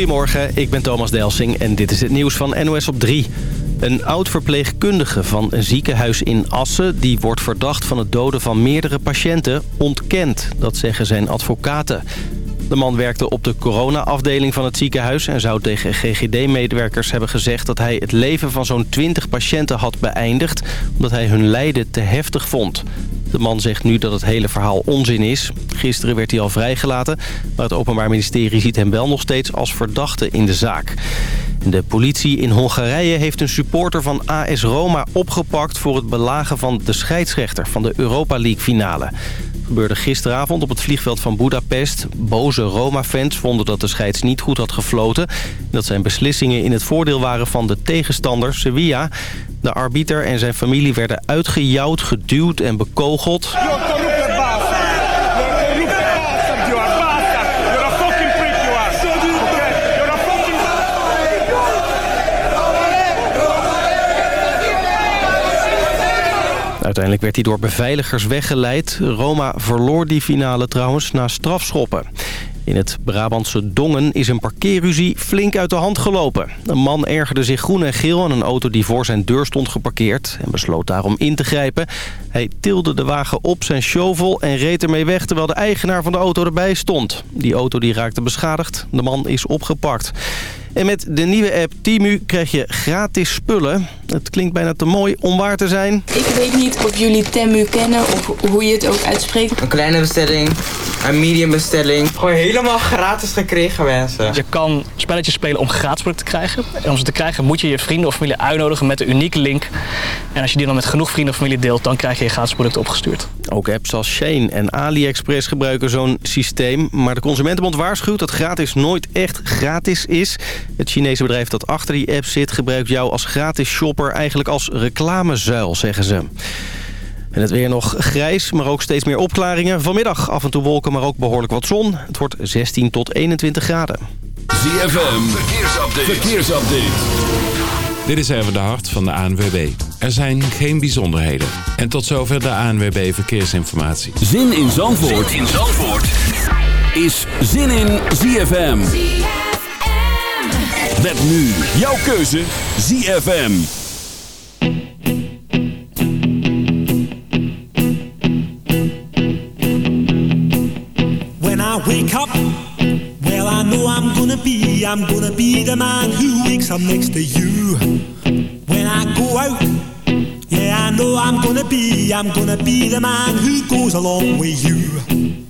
Goedemorgen, ik ben Thomas Delsing en dit is het nieuws van NOS op 3. Een oud-verpleegkundige van een ziekenhuis in Assen... die wordt verdacht van het doden van meerdere patiënten, ontkent. Dat zeggen zijn advocaten. De man werkte op de corona-afdeling van het ziekenhuis... en zou tegen GGD-medewerkers hebben gezegd... dat hij het leven van zo'n 20 patiënten had beëindigd... omdat hij hun lijden te heftig vond. De man zegt nu dat het hele verhaal onzin is. Gisteren werd hij al vrijgelaten, maar het Openbaar Ministerie ziet hem wel nog steeds als verdachte in de zaak. De politie in Hongarije heeft een supporter van AS Roma opgepakt... voor het belagen van de scheidsrechter van de Europa League finale. Gebeurde gisteravond op het vliegveld van Budapest. Boze Roma-fans vonden dat de scheids niet goed had gefloten. Dat zijn beslissingen in het voordeel waren van de tegenstander Sevilla. De arbiter en zijn familie werden uitgejouwd, geduwd en bekogeld. Uiteindelijk werd hij door beveiligers weggeleid. Roma verloor die finale trouwens na strafschoppen. In het Brabantse Dongen is een parkeerruzie flink uit de hand gelopen. Een man ergerde zich groen en geel aan een auto die voor zijn deur stond geparkeerd... en besloot daarom in te grijpen. Hij tilde de wagen op zijn shovel en reed ermee weg... terwijl de eigenaar van de auto erbij stond. Die auto die raakte beschadigd. De man is opgepakt. En met de nieuwe app Timu krijg je gratis spullen. Het klinkt bijna te mooi om waar te zijn. Ik weet niet of jullie Temu kennen of hoe je het ook uitspreekt. Een kleine bestelling, een medium bestelling. Gewoon helemaal gratis gekregen mensen. Je kan spelletjes spelen om gratis producten te krijgen. En om ze te krijgen moet je je vrienden of familie uitnodigen met een unieke link. En als je die dan met genoeg vrienden of familie deelt, dan krijg je je gratis producten opgestuurd. Ook apps als Shane en AliExpress gebruiken zo'n systeem. Maar de Consumentenbond waarschuwt dat gratis nooit echt gratis is. Het Chinese bedrijf dat achter die app zit gebruikt jou als gratis shopper eigenlijk als reclamezuil, zeggen ze. En het weer nog grijs, maar ook steeds meer opklaringen. Vanmiddag af en toe wolken, maar ook behoorlijk wat zon. Het wordt 16 tot 21 graden. ZFM, verkeersupdate. verkeersupdate. Dit is even de hart van de ANWB. Er zijn geen bijzonderheden. En tot zover de ANWB Verkeersinformatie. Zin in Zandvoort, zin in Zandvoort. is Zin in ZFM. Met nu jouw keuze ZFM. When I wake up, well I know I'm gonna be, I'm gonna be the man who wakes up next to you. When I go out, yeah I know I'm gonna be, I'm gonna be the man who goes along with you.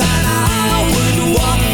and I would walk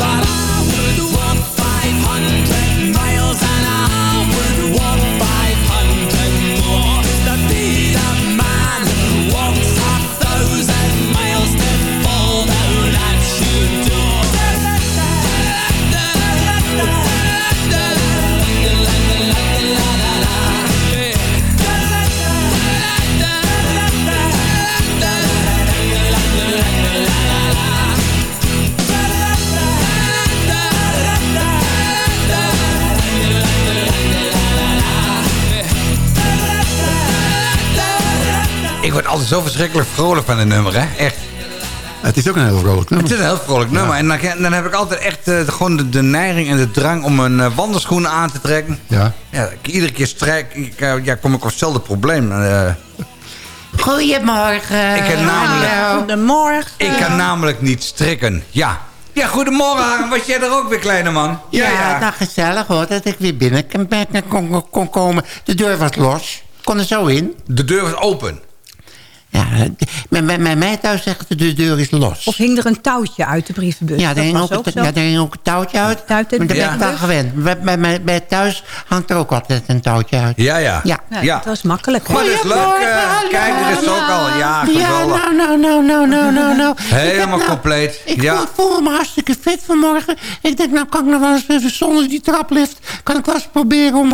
but I altijd zo verschrikkelijk vrolijk van een nummer, hè? Echt. Het is ook een heel vrolijk nummer. Het is een heel vrolijk nummer. En dan, dan heb ik altijd echt eh, gewoon de, de neiging en de drang om een uh, wandelschoenen aan te trekken. Ja. ja iedere keer strijk, ik, uh, ja, kom ik op hetzelfde probleem. Goedemorgen. Ik kan namelijk, Goedemorgen. Ik kan namelijk niet strikken. Ja. Ja, goedemorgen. Was jij er ook weer, kleine man? Ja, ja, ja. nou gezellig hoor, dat ik weer binnen kon, kon komen. De deur was los. Kon er zo in. De deur was open. Ja, bij mij thuis zegt de deur is los. Of hing er een touwtje uit de brievenbus? Ja, daar hing ook, ook ja, daar hing ook een touwtje uit. Maar daar ben ik wel gewend. Bij, bij, bij, bij thuis hangt er ook altijd een touwtje uit. Ja, ja. Ja, ja, ja. dat was makkelijk. Maar dat is leuk. Uh, kijk, er is ook al. Ja, geweldig. Ja, nou, nou, nou, nou, nou, nou. nou. Helemaal nou, compleet. Ik ja. voel me hartstikke fit vanmorgen. Ik denk, nou kan ik nog wel eens even zonder die traplift... kan ik wel eens proberen om,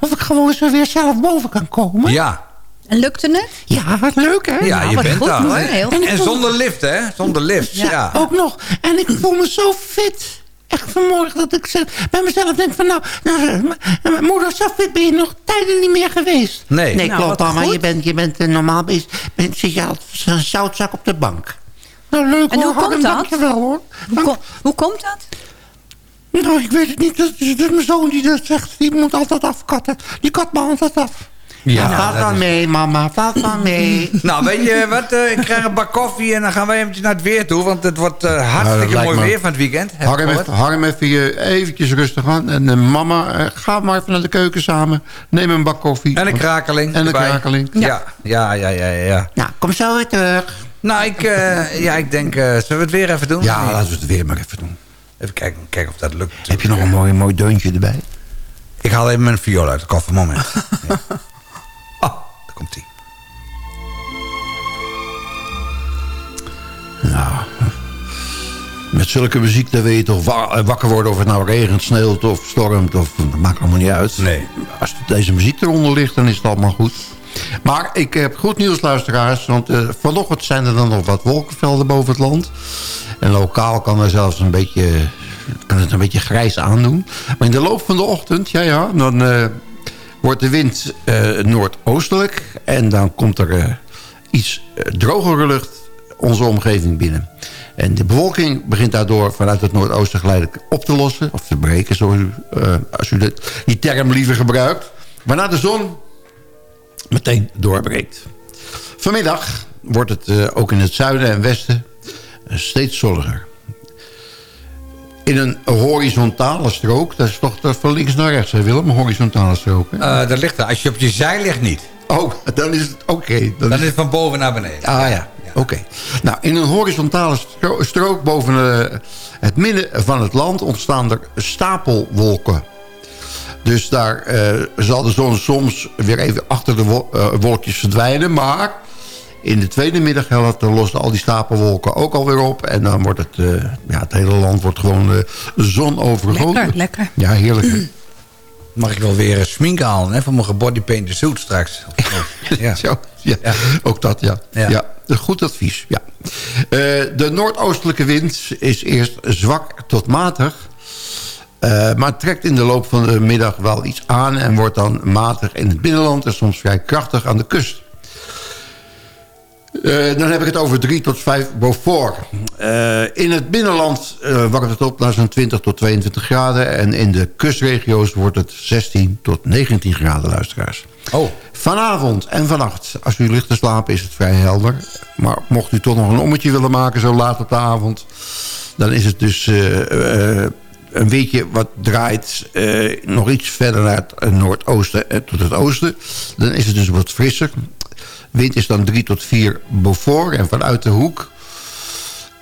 of ik gewoon eens weer zelf boven kan komen. Ja. En lukte het? Ja, wat leuk hè? Ja, nou, je bent goed, daar. Hoor, en, en zonder lift hè? Zonder lift, ja. ja. Ook nog. En ik voel me zo fit. Echt vanmorgen dat ik bij mezelf denk van nou, nou moeder, zo fit ben je nog tijden niet meer geweest. Nee. Nee, nou, klopt mama. Je bent, je bent uh, normaal bezig. Ben, zit je als een zoutzak op de bank. Nou leuk en hoor. hoe komt dat? Dankjewel hoor. Hoe, kom, hoe komt dat? Nou, ik weet het niet. Dat is, dat is mijn zoon die dat zegt. Die moet altijd afkatten. Die kat me altijd af. Ja, valt wel mee, mama. Valt wel mee. nou, weet je wat? Uh, ik krijg een bak koffie en dan gaan wij eventjes naar het weer toe. Want het wordt uh, hartstikke nou, mooi weer van het weekend. Harm even, je eventjes rustig aan. En uh, mama, ga maar even naar de keuken samen. Neem een bak koffie. En een krakeling En een krakeling. Ja. Ja, ja, ja, ja, ja. Nou, kom zo weer terug. Nou, ik, ja, ik denk, zullen we het weer even doen? Ja, laten we het weer maar even doen. Even kijken, kijken of dat lukt. Heb je nog een mooi, mooi deuntje erbij? Ik haal even mijn viool uit de koffer, moment. ja. Komt hij. Nou, met zulke muziek dan weet je toch wakker worden of het nou regent, sneeuwt of stormt. Of, dat maakt allemaal niet uit. Nee. Als deze muziek eronder ligt, dan is het allemaal goed. Maar ik heb goed nieuws, luisteraars. Want uh, vanochtend zijn er dan nog wat wolkenvelden boven het land. En lokaal kan er zelfs een beetje, kan het een beetje grijs aandoen. Maar in de loop van de ochtend, ja ja, dan... Uh, wordt de wind uh, noordoostelijk. En dan komt er uh, iets uh, drogere lucht onze omgeving binnen. En de bewolking begint daardoor vanuit het noordoosten geleidelijk op te lossen. Of te breken, zoals u, als u die term liever gebruikt. Waarna de zon meteen doorbreekt. Vanmiddag wordt het ook in het zuiden en westen steeds zonniger in een horizontale strook. Dat is toch van links naar rechts, hè Willem? Een horizontale strook. Hè? Uh, dat ligt er. Als je op je zij ligt niet. Oh, dan is het oké. Okay. Dan, dan, is het van boven naar beneden. Ah ja, ja. oké. Okay. Nou, in een horizontale stro strook boven uh, het midden van het land... ontstaan er stapelwolken. Dus daar uh, zal de zon soms weer even achter de wol wolkjes verdwijnen... maar in de tweede middaghelft lossen al die stapelwolken ook alweer op. En dan wordt het, uh, ja, het hele land wordt gewoon uh, zon overgoten. Lekker, lekker. Ja, heerlijk. Mag ik wel weer een smink halen hè, van mijn gebodypainte suit straks? ja. Zo, ja. ja. Ook dat, ja. ja. ja. Goed advies, ja. Uh, de noordoostelijke wind is eerst zwak tot matig. Uh, maar trekt in de loop van de middag wel iets aan... en wordt dan matig in het binnenland en soms vrij krachtig aan de kust. Uh, dan heb ik het over 3 tot 5 Beaufort. Uh, in het binnenland uh, wakkert het op naar zo'n 20 tot 22 graden. En in de kustregio's wordt het 16 tot 19 graden, luisteraars. Oh. Vanavond en vannacht, als u ligt te slapen, is het vrij helder. Maar mocht u toch nog een ommetje willen maken zo laat op de avond... dan is het dus een beetje wat draait nog iets verder naar het noordoosten en tot het oosten. Dan is het dus wat frisser. Wind is dan 3 tot 4 Beaufort. En vanuit de hoek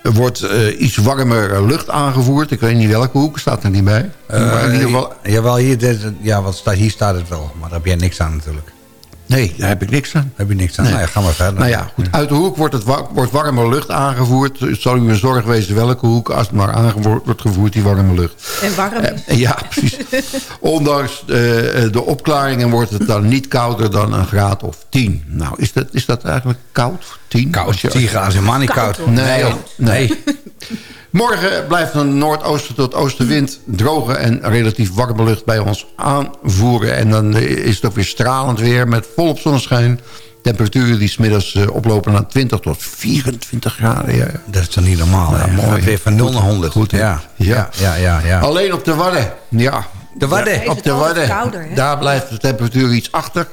wordt uh, iets warmer lucht aangevoerd. Ik weet niet welke hoek, staat er niet bij. Uh, maar in ieder geval... Jawel, hier, ja, wat staat, hier staat het wel. Maar daar heb jij niks aan natuurlijk. Nee, daar heb ik niks aan. Heb je niks aan? Nee. Nou ja, ga maar verder. Nou ja, goed. Uit de hoek wordt, het wa wordt warme lucht aangevoerd. Het zal u een zorg wezen welke hoek, als het maar aangevoerd wordt gevoerd, die warme lucht. En warm is. Uh, ja, precies. Ondanks uh, de opklaringen wordt het dan niet kouder dan een graad of 10. Nou, is dat, is dat eigenlijk koud? 10? Koud, 10 graden is helemaal niet koud. koud. Nee, nee. nee. Morgen blijft een noordoosten tot oostenwind droge en relatief warme lucht bij ons aanvoeren. En dan is het ook weer stralend weer met volop zonneschijn. Temperaturen die smiddags uh, oplopen naar 20 tot 24 graden. Ja. Dat is toch niet normaal, Ja, hè? mooi. Weer van 0 naar 100. Goed, ja. Ja. Ja, ja, ja. ja. Alleen op de Wadden. Ja. De Wadden? Ja, op de Wadden. Daar blijft de temperatuur iets achter.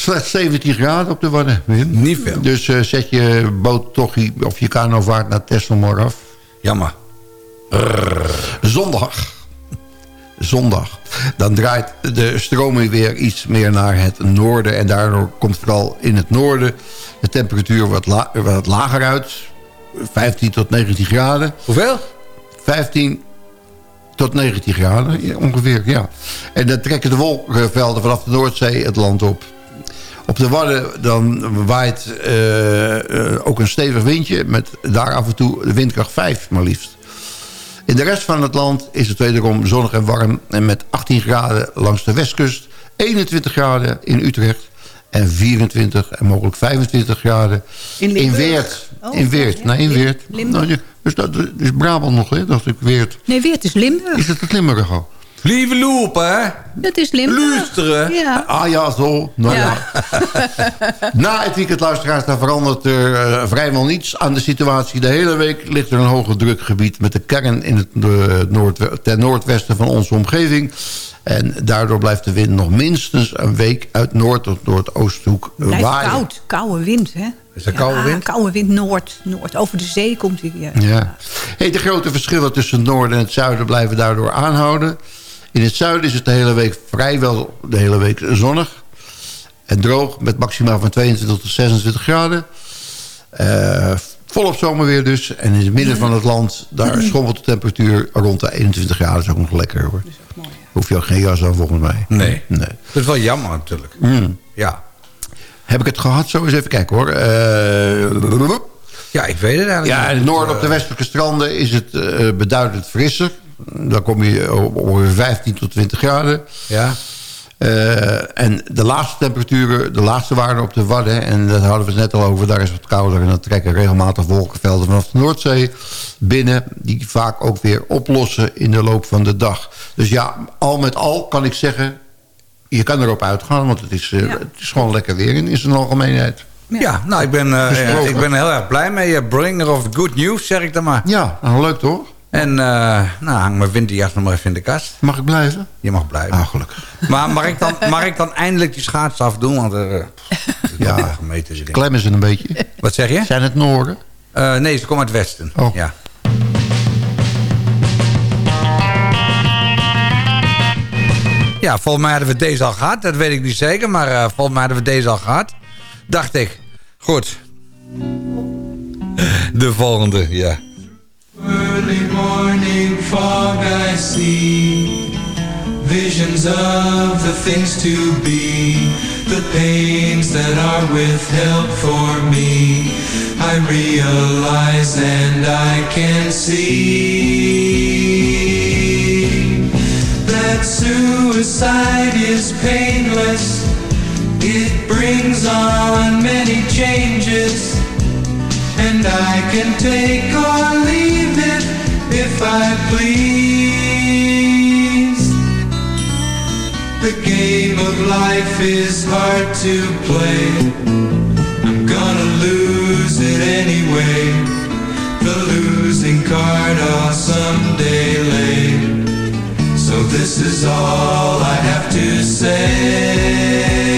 Slechts 17 graden op de Wadden. Wim. Niet veel. Dus eh, zet je boot toch of je kanovaart naar Texel maar af. Jammer. Zondag. Zondag. Dan draait de stroming weer iets meer naar het noorden. En daardoor komt vooral in het noorden de temperatuur wat, la- wat lager uit. 15 tot 19 graden. Hoeveel? 15 tot 19 graden ongeveer, ja. En dan trekken de wolkenvelden vanaf de Noordzee het land op. Op de Wadden dan waait eh, eh, ook een stevig windje... met daar af en toe de windkracht 5 maar liefst. In de rest van het land is het wederom zonnig en warm... en met 18 graden langs de westkust... 21 graden in Utrecht... en 24 en mogelijk 25 graden In? Weert. Oh, in Weert, ja. nee, in Weert. Limburg. Nou, dus dat is Brabant nog, hè? dacht ik, Weert. Nee, weer, het is Limburg. Is het het Limburg al? Lieve lopen, hè? Dat is Limburg. Luisteren. Ja. Ah ja, zo. Nou ja. Na het weekend, luisteraars, daar verandert er eh, vrijwel niets aan de situatie. De hele week ligt er een hoge drukgebied met de kern in het eh, noord, ten noordwesten van onze omgeving. En daardoor blijft de wind nog minstens een week uit noord tot noordoosthoek Blijft waaien. koud. Koude wind, hè? Is dat koude wind? Koude wind noord. Noord. Over de zee komt hij. Ja. Hey, de grote verschillen tussen het noorden en het zuiden blijven daardoor aanhouden. In het zuiden is het de hele week vrijwel de hele week zonnig. En droog met maximaal van 22 tot 26 graden. Eh, volop zomerweer dus. En in het midden van het land, daar schommelt de temperatuur rond de 21 graden. Dat is ook nog lekker hoor. Hoef je ook geen jas aan volgens mij. Nee. nee. Dat is wel jammer natuurlijk. Mm. Ja. Heb ik het gehad? Zo eens even kijken hoor. Eh, Ja, ik weet het eigenlijk Ja, in het noorden op de westelijke stranden is het eh, beduidend frisser. Dan kom je op ongeveer 15 tot 20 graden. Ja. Eh, en de laagste temperaturen, de laagste waarden op de Wadden... en daar hadden we het net al over, daar is het wat kouder... en dan trekken regelmatig wolkenvelden vanaf de Noordzee binnen... die vaak ook weer oplossen in de loop van de dag. Dus ja, al met al kan ik zeggen... je kan erop uitgaan, want het is, eh, het is gewoon lekker weer in, in zijn algemeenheid. Ja, nou, ik ben, eh, ik ben heel erg blij mee. Bringer of good news, zeg ik dan maar. Ja, nou, leuk toch? En uh, nou, hang mijn winterjas nog maar even in de kast. Mag ik blijven? Je mag blijven. Ah, gelukkig. Maar mag ik dan, mag ik dan eindelijk die schaats afdoen? Want er uh, Ja. in. Klemmen ze een beetje. Wat zeg je? Zijn het Noorden? Uh, nee, ze komen uit het westen. Oh. Ja. Ja, volgens mij hadden we deze al gehad. Dat weet ik niet zeker, maar uh, volgens mij hadden we deze al gehad. Dacht ik. Goed. De volgende, ja. Early morning fog I see. Visions of the things to be. The pains that are withheld for me. I realize and I can see. That suicide is painless. It brings on many changes and I can take or leave it if I please. The game of life is hard to play. I'm gonna lose it anyway. The losing card I'll someday lay. So this is all I have to say.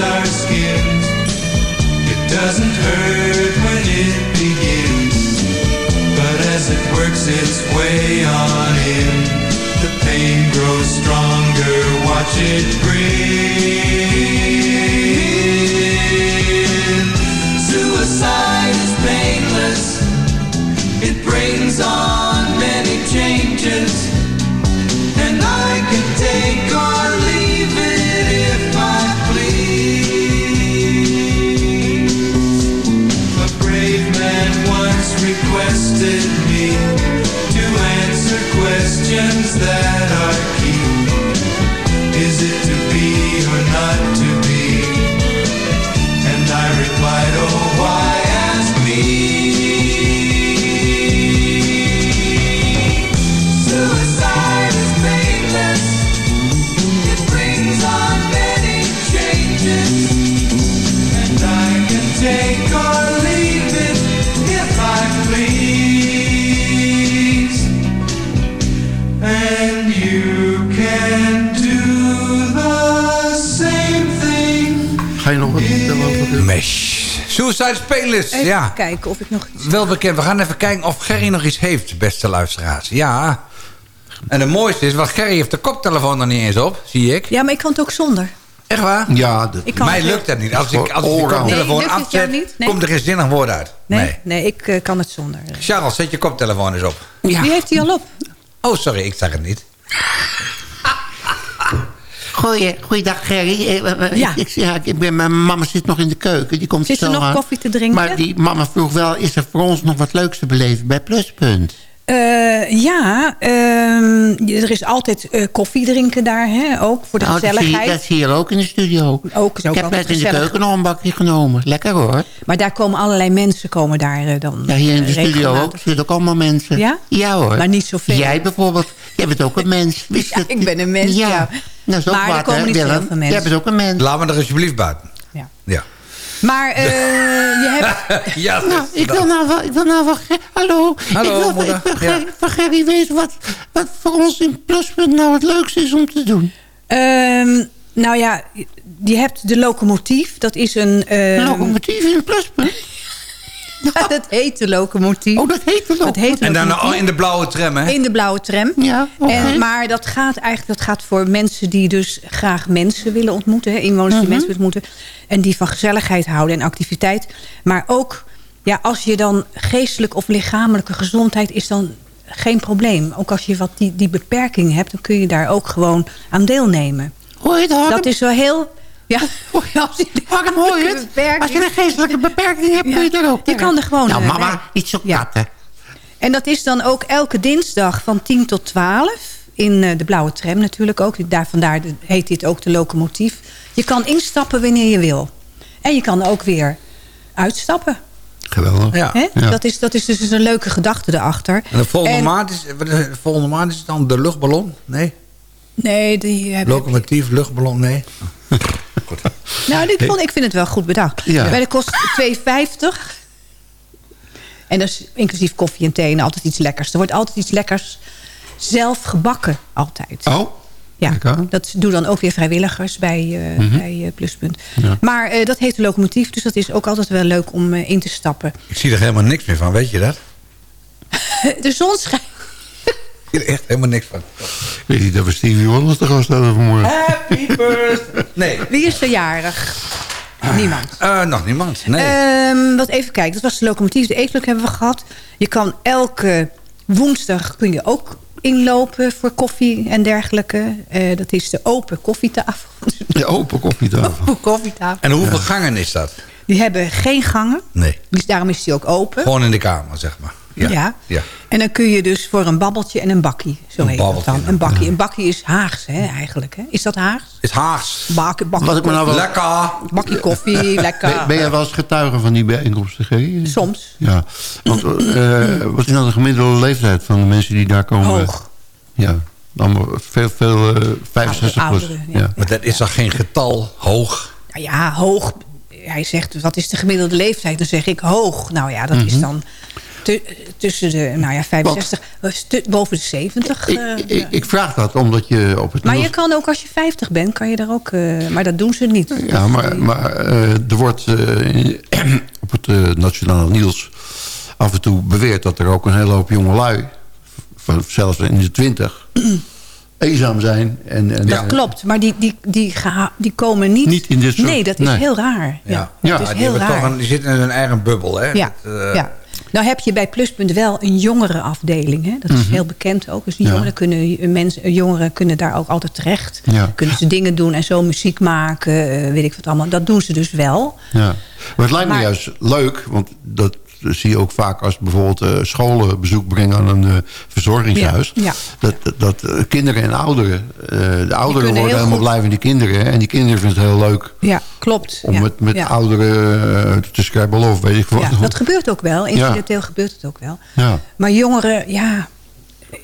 Our skin. It doesn't hurt when it begins, but as it works its way on in, the pain grows stronger. Watch it grin. Suicide is painless. It brings on many changes, and I can take or Suicide Painlist, Even ja. kijken of ik nog iets... Wel bekend. We gaan even kijken of Gerry nog iets heeft, beste luisteraars. Ja. En het mooiste is, want Gerry heeft de koptelefoon er niet eens op, zie ik. Ja, maar ik kan het ook zonder. Echt waar? Ja, dat, Ik kan Mij lukt dat niet. Als ik, als ik de koptelefoon Nee, afzet, niet? Nee. komt er geen zinnig woord uit. Nee, nee. ik eh, kan het zonder. Charles, zet je koptelefoon eens op. Wie heeft die al op? Oh, sorry, ik zag het niet. Goeie, goeiedag Gerry. Eh, eh, eh, Ja. Ik, ja, ik ben, mijn mama zit nog in de keuken. Die komt Zit zo nog aan. koffie te drinken? Maar die mama vroeg wel, is er voor ons nog wat leuks te beleven bij Pluspunt? Ja, ehm, er is altijd eh, koffie drinken daar, hè, ook voor de Nou, dat, gezelligheid. dat zie je ook in de studio. Ook, is ook ik heb net in de keuken nog een bakje genomen. Lekker hoor. Maar daar komen allerlei mensen komen daar dan Ja, hier in de studio ook. Er zitten ook allemaal mensen. Ja? Ja hoor. Maar niet zoveel. Jij bijvoorbeeld. Jij bent ook een mens. Wist Ja, ik ben een mens, ja. Dat is ook Maar er wat, komen hè, niet Willem? veel mensen. Jij bent ook een mens. Laat me er alsjeblieft buiten. Ja. Ja. Maar eh, je hebt... ja, Nou, ik wil nou. Ik wil nou Ger- hallo. Hallo, ik wil, moeder. Ik wil Ja. Van Gerry weten wat, wat voor ons in Pluspunt nou het leukste is om te doen. ehm, nou ja, je hebt de locomotief. Dat is een... ehm, Locomotief in Pluspunt? Ja, dat heet de locomotief. Oh, dat heet de de En dan locomotief. oh, in de blauwe tram, hè? In de blauwe tram. Ja, oké. En, maar dat gaat eigenlijk dat gaat voor mensen die dus graag mensen willen ontmoeten. Hè, inwoners die Mhm. mensen willen ontmoeten. En die van gezelligheid houden en activiteit. Maar ook ja, als je dan geestelijk of lichamelijke gezondheid is dan geen probleem. Ook als je wat die, die beperking hebt, dan kun je daar ook gewoon aan deelnemen. Hoor je dat? Dat is wel heel... Ja, als je, Waarom hoor je het? Als je een geestelijke beperking hebt, kun je daar ook Je kan er gewoon... Nou, mama, bij. niet zo Ja. katten. En dat is dan ook elke dinsdag van 10 tot 12. In eh, de blauwe tram natuurlijk ook. Daar, vandaar heet dit ook de locomotief. Je kan instappen wanneer je wil. En je kan ook weer uitstappen. Geweldig. Ja. Dat, is, dat is dus een leuke gedachte erachter. En de volgende, En- maand is, de volgende maand is het dan de luchtballon? Nee? Nee, die heb Locomotief, luchtballon, nee? Nou, ik, vond, ik vind het wel goed bedacht. Ja. Bij de kost 2,50. En dat is inclusief koffie en thee en altijd iets lekkers. Er wordt altijd iets lekkers zelf gebakken, altijd. Oh, Ja, dat doen dan ook weer vrijwilligers bij, eh, bij eh, Pluspunt. Maar eh, dat heet de locomotief, dus dat is ook altijd wel leuk om in te stappen. Ik zie er helemaal niks meer van, weet je dat? De zon schijnt. Er echt helemaal niks van. weet je dat we Stevie Wonder te gast hadden vanmorgen? Happy birthday. Nee, Wie is er jarig? Niemand. eh, nog niemand. Nee. Ehm, wat even kijken, dat was de locomotief. De eetclub hebben we gehad. Je kan elke woensdag kun je ook inlopen voor koffie en dergelijke. Eh, dat is de open koffietafel. De open koffietafel. Open koffietafel. en hoeveel gangen is dat? Die hebben geen gangen. Nee, Dus daarom is die ook open. gewoon in de kamer, zeg maar. Ja. Ja. ja. En dan kun je dus voor een babbeltje en een bakkie. Zo Een heet dat dan. en Een bakkie. Een bakkie is Haags, hè, eigenlijk. Hè? Is dat Haags? Is Haags. Bak, bakkie, Wat ik me nou wel- Lekker. bakkie koffie, lekker. Ben, ben jij wel eens getuige van die bijeenkomsten? Soms. Ja. Want, eh, wat is nou de gemiddelde leeftijd van de mensen die daar komen? Hoog. Ja. Allemaal veel, veel eh 65 plus. Ouderen, ja. ja. Maar dat is toch geen getal hoog? Nou ja, hoog. Hij zegt, wat is de gemiddelde leeftijd? Dan zeg ik hoog. Nou ja, dat Mhm. is dan tu- tussen de nou ja, 65, eh, boven de 70. Ik, eh, ik, ik vraag dat omdat je op het maar nieuws- je kan ook als je 50 bent, kan je er ook... eh, maar dat doen ze niet. Ja, maar, maar eh, er wordt eh, op het Nationale Nieuws af en toe beweerd... dat er ook een hele hoop jongelui, van, zelfs in de twintig... eenzaam zijn. En, en, Dat klopt, maar die, die, die, die komen niet... Niet in dit soort- Nee, dat is nee. heel raar. Ja, Ja, dat is die, heel raar. Toch een, die zitten in hun eigen bubbel, hè? Ja, Dat, ja. Nou heb je bij Pluspunt wel een jongerenafdeling. Hè? Dat is heel bekend ook. Dus die Mhm. Ja. jongeren, kunnen, mensen, jongeren kunnen daar ook altijd terecht. Ja. Kunnen ze dingen doen en zo muziek maken. eh, weet ik wat allemaal. Dat doen ze dus wel. Ja. Maar het lijkt me juist leuk, want dat zie je ook vaak als bijvoorbeeld eh, scholen bezoek brengen aan een eh, verzorgingshuis. Ja, ja. Dat, dat, dat, eh, kinderen en ouderen, eh, de ouderen worden helemaal goed- blij van die kinderen. En die kinderen vinden het heel leuk Ja, klopt. om ja. met, met ja. ouderen te scrabbelen of weet ik wat. Ja, dat gebeurt ook wel. Incidenteel gebeurt het ook wel. Ja. Maar jongeren, ja...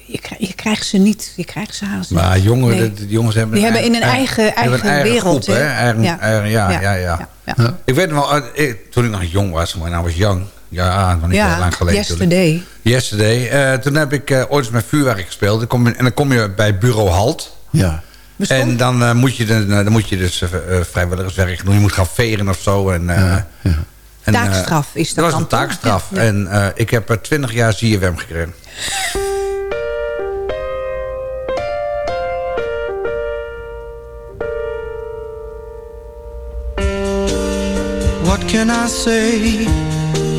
Je, krijg- je krijgt ze niet. Je krijgt ze haast niet. Maar jongeren, Nee. de, de jongens hebben... Die hebben in een eigen- eigen wereld, groep, hè? Eigen, Ja. eigen- ja, ja, Ja. ja, Ja. Ja. Ik weet nog wel, eh, toen ik nog jong was, maar nou was jong. Ja, nog niet heel Ja, lang geleden. natuurlijk. yesterday. Yesterday. Eh, toen heb ik eh, ooit eens met vuurwerk gespeeld. Dan kom je, en dan kom je bij bureau Halt. Ja. Bestond? En dan, eh, moet je, de- dan moet je dus vrijwilligerswerk doen. Je moet gaan veren of zo. En, eh, en, eh, Taakstraf is dat Dat was een taakstraf. Ja, ja. En eh, ik heb er 20 jaar ZFM gekregen. What can I say?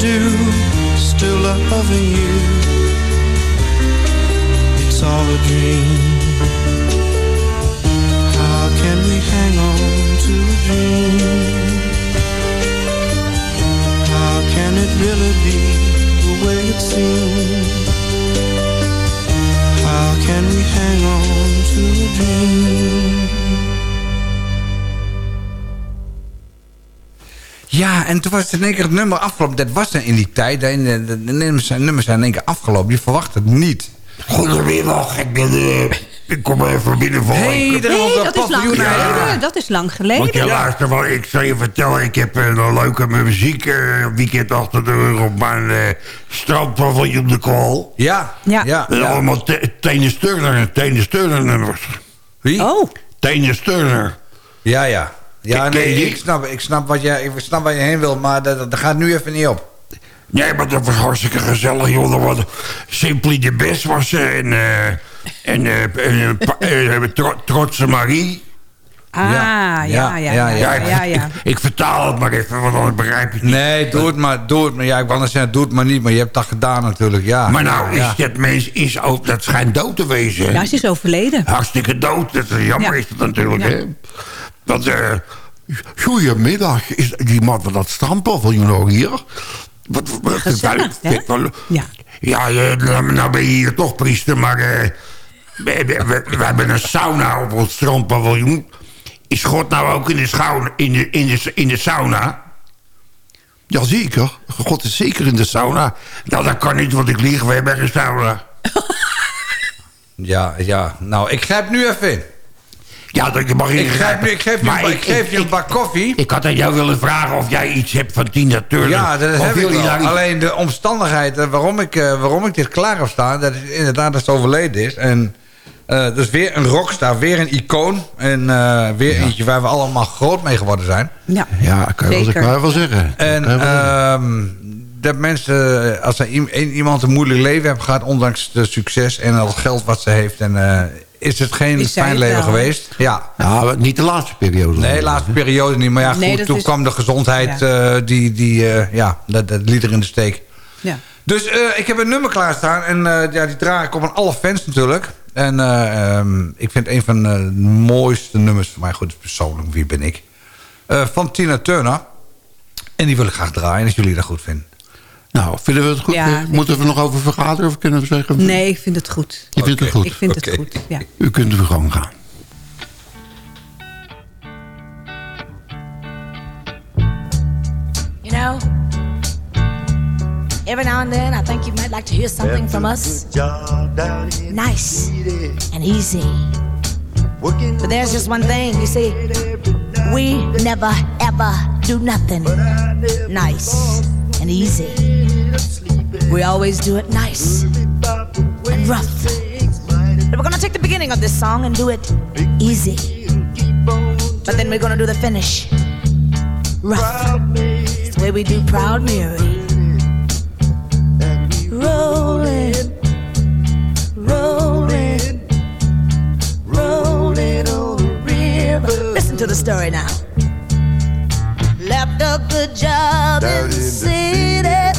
Do? Still loving you. It's all a dream. En toen was het in één keer het nummer afgelopen. Dat was in die tijd. De, de, de nummers, zijn, nummers zijn in één keer afgelopen. Je verwacht het niet. Goedemiddag, ik ben... eh, ik kom even binnenvallen. Hey, Ik- daar Nee, dat is lang geleden. Dat is lang geleden. Want ja, luister, wel, ik zal je vertellen, ik heb eh, een leuke muziek eh, weekend achter de rug op mijn eh strandpaviljoen de Kwal. Ja, Ja. ja. En allemaal te- Tennis Turner en Tennis Turner nummers. Wie? Oh, Tennis Turner. Ja, ja. Ja, nee, ik snap, ik, snap wat jij, ik snap waar je heen wil, maar dat, dat gaat nu even niet op. Nee, maar dat was hartstikke gezellig, joh. Dat was Simply the Best was ze en... eh en eh, en, eh, eh, Tro- Trotse Marie. ah, ja, ja, ja, ja, ik, ja, ja. Ik, ik vertaal het maar even, want anders begrijp je het niet. Nee, doe het maar, doe het maar. Ja, ik wou net zeggen, doe het maar niet, maar je hebt dat gedaan natuurlijk, ja. Maar nou, is dat mens is ook, dat schijnt dood te wezen. Ja, ze is overleden. Hartstikke dood. Dat is jammer Ja. is dat natuurlijk, Ja. hè. Want, eh... Goedemiddag, is die man van dat strandpaviljoen ook hier? Wat, wat, wat- Gezellig, hè? Kijk, wel- Ja. Ja, eh, nou, nou ben je hier toch priester, maar... eh, we, we- we- we hebben een sauna op ons strandpaviljoen. Is God nou ook in de, schouw, in de, in de, in de sauna? Jazeker. God is zeker in de sauna. Nou, dat kan niet, want ik lieg. We hebben geen sauna. Ja, ja. Nou, ik grijp nu even in. Ja, dat mag je Ik, grijp nu, ik geef je, Maar ik- ik geef je een bak koffie. Ik had aan jou willen vragen of jij iets hebt van Tina Turner. Ja, dat Of heb ik wel. niet- Alleen de omstandigheid eh, waarom ik, eh, waarom ik dit klaar heb staan... dat is inderdaad dat ze overleden is. En eh dus weer een rockstar, weer een icoon. En eh, weer eentje waar we allemaal groot mee geworden zijn. Ja, Ja, kan je wel, Zeker. kan je wel zeggen. En ehm, dat mensen, als er iemand een moeilijk leven heeft gehad... ondanks de succes en al het geld wat ze heeft... En, eh, is het geen Is fijn leven wel? geweest. Ja. maar niet de laatste periode. Nee, laatste periode niet. Maar ja, goed, Nee, toen is- kwam de gezondheid... eh, die, die eh, ja, dat, dat liet er in de steek. ja. Dus eh, ik heb een nummer klaarstaan. En eh, ja, die draag ik op aan alle fans natuurlijk. En eh, ehm, ik vind een van de mooiste nummers van mij... goed, persoonlijk, wie ben ik? Eh, van Tina Turner. En die wil ik graag draaien, als jullie dat goed vinden. Nou, vinden we het goed? Ja, Eh, Moeten we nog over vergaderen of kunnen we zeggen? Nee, ik vind het goed. Je vindt het goed? Ik vind het goed, ja. U kunt er gewoon gaan. You know, every now and then I think you might like to hear something from us. Nice and easy. But there's just one thing, you see, we never ever do nothing nice and easy. We always do it nice and rough. But we're gonna take the beginning of this song and do it easy. But then we're gonna do the finish rough. It's the way we do Proud Mary. Rolling, rolling, rolling on the river. Listen to the story now. Left a good job in the city,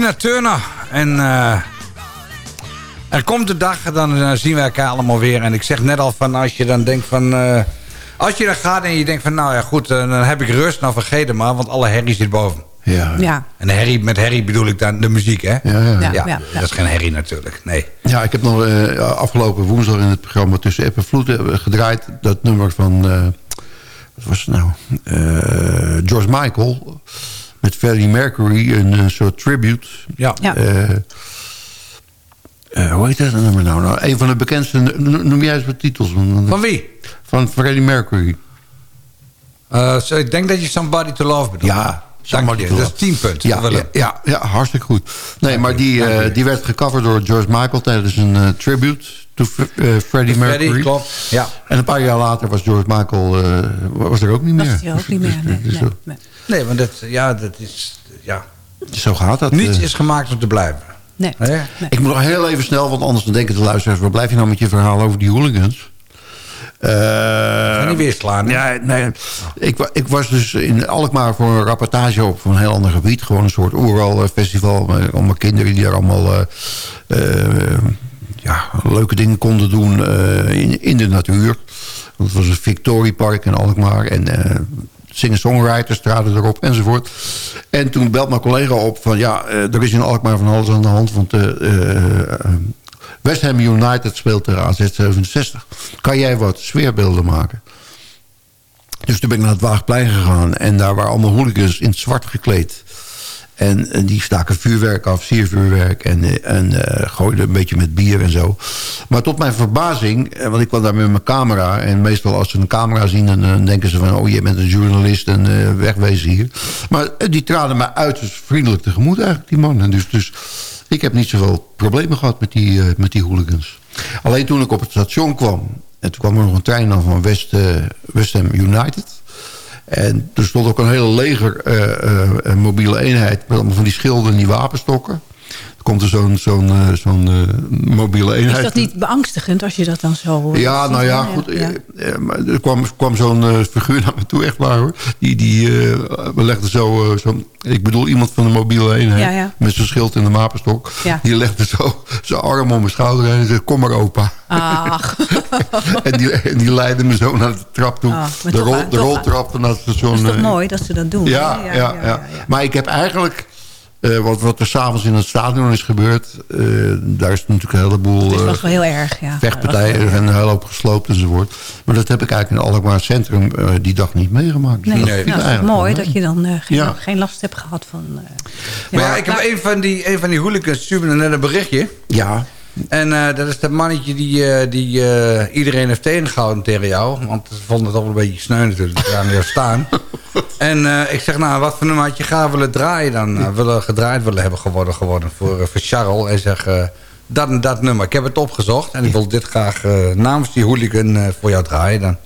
Tina Turner. En eh, er komt de dag, dan eh, zien we elkaar allemaal weer. En ik zeg net al van, als je dan denkt van... eh, als je dan gaat en je denkt van, nou ja goed, dan heb ik rust. Nou vergeet het maar, want alle herrie zit boven. Ja. Ja. En herrie, met herrie bedoel ik dan de muziek, hè? Ja, ja. Ja, Ja, ja, dat is geen herrie natuurlijk, nee. Ja, ik heb nog eh, afgelopen woensdag in het programma Tussen App en Vloed gedraaid. Dat nummer van, eh, wat was het nou? Eh, George Michael. Met Freddie Mercury, een, eh, soort tribute. Ja. Ja. Eh, eh, hoe heet dat nummer nou? nou? Een van de bekendste, no- noem jij eens wat titels. Van wie? Van Freddie Mercury. Eh, zo, ik denk dat je Somebody to Love bedoelt. Ja, niet Dat is 10 punten. Ja, ja, ja, ja, hartstikke goed. Nee, maar die, eh, die werd gecoverd door George Michael tijdens een eh, tribute to Freddie Mercury. Freddie, klopt. Ja. En een paar jaar later was George Michael eh, was er ook niet meer. Was hij ook niet meer. Nee, Dus, nee, eh, nee. Nee, want dat, ja, dat is... Ja. Zo gaat dat. Niets eh. is gemaakt om te blijven. Nee. Ik moet nog heel even snel, want anders dan denken de luisteraars... waar blijf je nou met je verhaal over die hooligans? Eh, Ga niet weer slaan. hè? Ja, nee. Ik, ik was dus in Alkmaar voor een rapportage op van een heel ander gebied. Gewoon een soort oeralfestival. Met allemaal kinderen die daar allemaal eh, eh, ja, leuke dingen konden doen eh, in, in de natuur. Het was een Victoriepark in Alkmaar. En eh singer-songwriters traden erop enzovoort. En toen belt mijn collega op van... ja, eh, er is in Alkmaar van alles aan de hand. Want eh, eh, West Ham United speelt tegen AZ67. Kan jij wat sfeerbeelden maken? Dus toen ben ik naar het Waagplein gegaan. En daar waren allemaal hooligans in het zwart gekleed. En, en die staken vuurwerk af, siervuurwerk. En, eh, en eh, gooiden een beetje met bier en zo. Maar tot mijn verbazing, eh, want ik kwam daar met mijn camera. En meestal als ze een camera zien, dan eh, denken ze van... oh, je bent een journalist en eh, wegwezen hier. Maar eh, die traden mij uiterst vriendelijk tegemoet eigenlijk, die mannen. Dus, dus ik heb niet zoveel problemen gehad met die, eh, met die hooligans. Alleen toen ik op het station kwam... en toen kwam er nog een trein van West, eh, West Ham United... En er stond ook een hele leger eh, eh, een mobiele eenheid... met allemaal van die schilden en die wapenstokken. Komt er zo'n zo'n eh, zo'n eh, mobiele eenheid. Is dat niet beangstigend als je dat dan zo... eh, Ja, nou ja, goed. maar er kwam, kwam zo'n figuur naar me toe, echt waar hoor. Die, die we legden zo, zo... Ik bedoel, iemand van de mobiele eenheid. Ja, ja. Met zijn schild en de wapenstok. Die legde zo zijn arm om mijn schouder heen en zei... Kom maar opa. Ach. en, die, en die leidde me zo naar de trap toe. Ah, de, rol, de roltrap naar. Dat is toch mooi dat ze dat doen? ja, ja, ja, Maar ik heb eigenlijk... eh, wat, wat er s'avonds in het stadion is gebeurd... eh, daar is natuurlijk een heleboel... Het eh, was wel heel erg, ja. vechtpartijen en een hele hoop gesloopt enzovoort. Maar dat heb ik eigenlijk in Alkmaar Centrum eh, die dag niet meegemaakt. Dus Nee, dat nou, is eigenlijk mooi dat je dan eh, geen, Ja. geen last hebt gehad van... eh, Maar ja, ik heb een van die, een van die hooligans stuurde me net een berichtje. Ja. En eh, dat is dat mannetje die, eh, die eh, iedereen heeft tegengehouden tegen jou. Want ze vonden het al een beetje sneu natuurlijk. Daar niet staan. En ik zeg, nou, wat voor nummer had je graag willen draaien dan? Nou, willen gedraaid willen hebben geworden, geworden voor, voor Charles. En zeg, dat en dat nummer. Ik heb het opgezocht. En ik wil dit graag namens die hooligan voor jou draaien dan.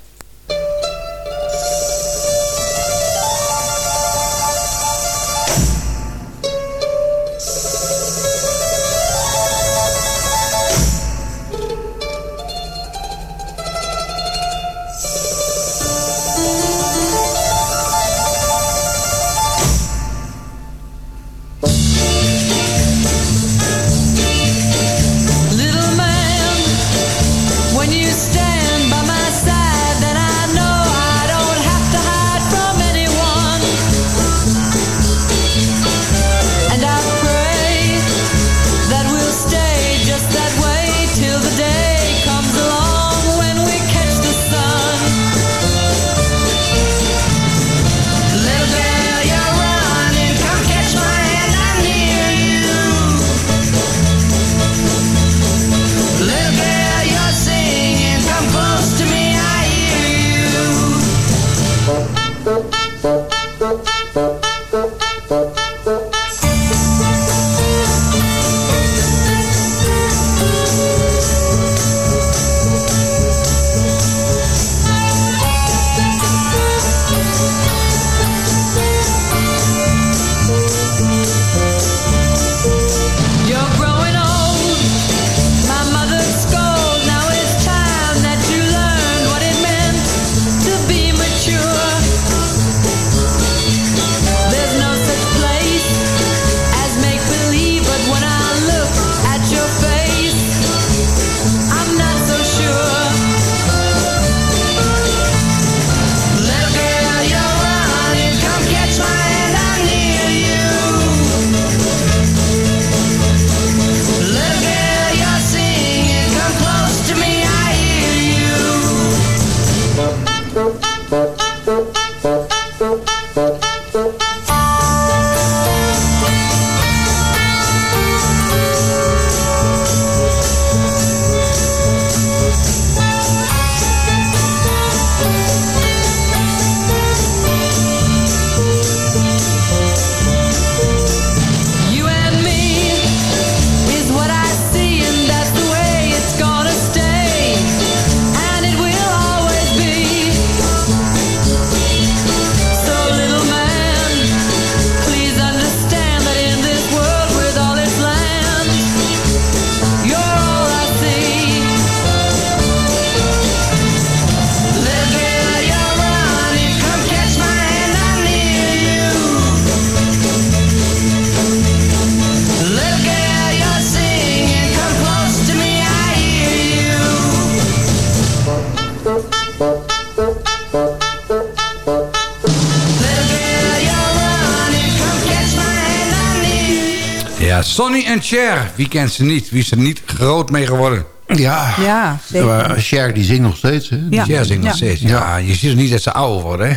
Sonny en Cher, wie kent ze niet? Wie is er niet groot mee geworden? Ja, Ja, zeker. maar Cher die zingt nog steeds. Hè? Ja. Cher zingt nog steeds. Ja, je ziet er niet dat ze ouder worden, hè?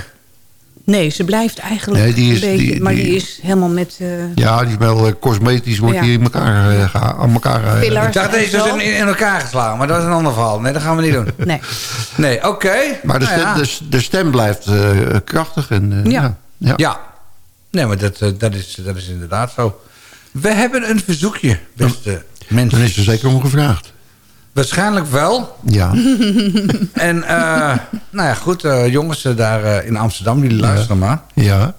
Nee, ze blijft eigenlijk Nee, die is- een beetje... die- maar die- die is helemaal met... eh, Ja, die is wel eh, cosmetisch wordt Ja. die in elkaar, geha- aan elkaar. Ik dacht deze is in, in elkaar geslagen, maar dat is een ander verhaal. Nee, dat gaan we niet doen. nee. Nee, oké. Maar de, Nou stem, ja. de, de stem blijft eh, krachtig. En, eh, Ja. ja. Ja. Nee, maar dat, dat, is, dat is inderdaad zo. We hebben een verzoekje, beste mensen. Dan is er zeker om gevraagd. Waarschijnlijk wel. Ja. En eh, nou ja, goed, eh, jongens eh, daar in Amsterdam, die luisteren maar. ja.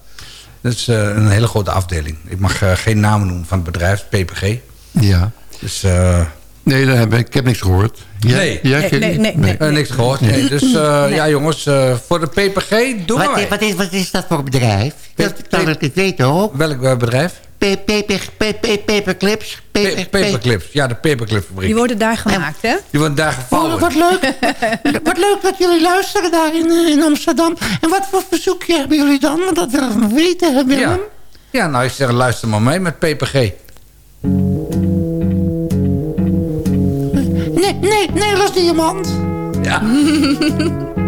Dat is een hele grote afdeling. Ik mag geen namen noemen van het bedrijf, PPG. Ja. Dus eh, Nee, daar heb ik, ik heb niks gehoord. Jij- Nee. jij, Nee, nee, nee, nee. niks gehoord. Nee. Dus eh, Nee. ja, jongens, eh, voor de PPG doen Wat, wij. wat, is, wat is dat voor bedrijf? Dat kan ik niet weten hoor. Welk bedrijf? Pe- Paper, pe- pe- Paperclips. Pa- Paper- pe- Paperclips. Ja, de Paperclipfabriek. Die worden daar gemaakt, hè? Die worden daar Oh, gevouwen. wat leuk. wat leuk dat jullie luisteren daar in, in Amsterdam. En wat voor verzoekje hebben jullie dan? Want dat willen we weten, Willem. Ja. ja, nou ik zeg luister maar mee met PPG. Nee, nee, Nederlands Diamant. Ja.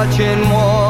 touching warm,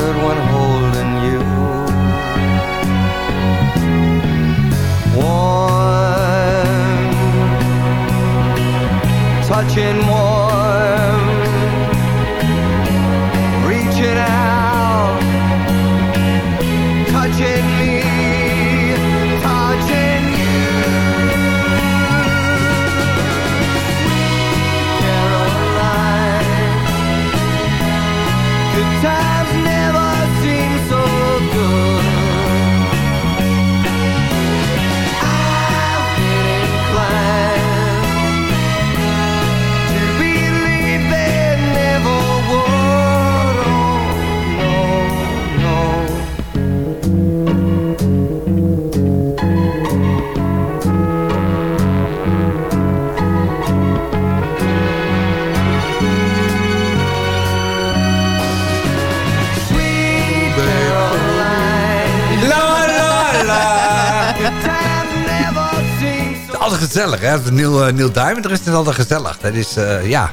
gezellig, hè? Neil, uh, Neil Diamond er is het altijd gezellig. Dat is, uh, ja...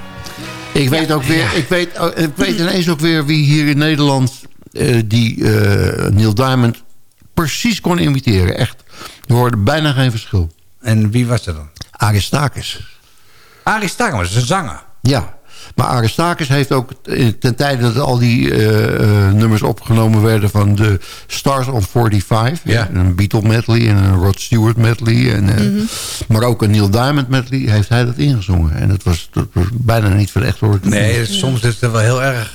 Ik weet ook weer, ik weet, ik weet ineens ook weer wie hier in Nederland uh, die Neil Diamond precies kon imiteren. Echt. Je hoorde bijna geen verschil. En wie was dat dan? Aristakis. Aristakis, een zanger. Ja. Maar Aristakis heeft ook ten tijde dat al die uh, uh, nummers opgenomen werden van de Stars on 45. Ja. Een Beatle medley en een Rod Stewart medley. En, uh, mm -hmm. Maar ook een Neil Diamond medley heeft hij dat ingezongen. En dat was, dat was bijna niet van echt hoor. Nee, soms is het wel heel erg,